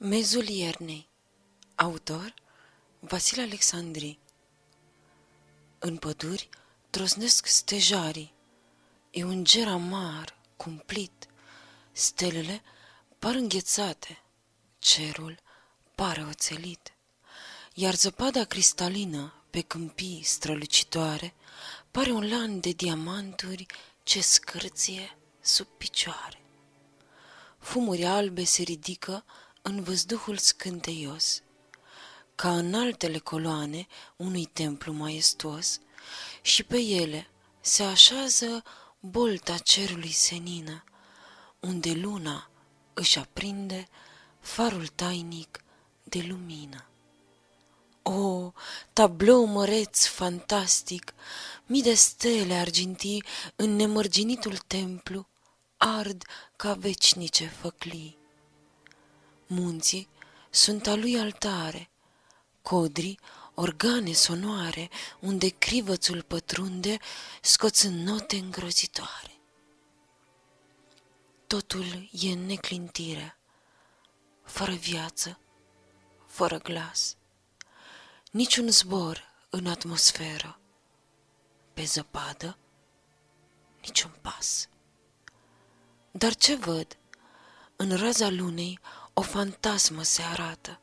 Mezul iernei. Autor Vasile Alexandri. În păduri trosnesc stejarii. E un ger amar, cumplit. Stelele par înghețate. Cerul pare oțelit. Iar zăpada cristalină pe câmpii strălucitoare Pare un lan de diamanturi ce scârție sub picioare. Fumuri albe se ridică în văzduhul scânteios, ca în altele coloane unui templu maestuos, și pe ele se așează bolta cerului senină, unde luna își aprinde farul tainic de lumină. O, tablou măreț fantastic, mii de stele argintii în nemărginitul templu ard ca vecinice făclii. Munții sunt a lui altare, codrii organe sonoare, unde crivățul pătrunde, scoțând note îngrozitoare. Totul e în neclintire, fără viață, fără glas, niciun zbor în atmosferă, pe zăpadă, niciun pas. Dar ce văd? În raza lunei o fantasmă se arată.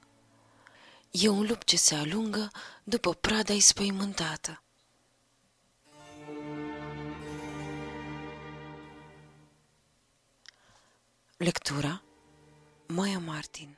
E un lup ce se alungă după prada ispăimântată. Lectura Moia Martin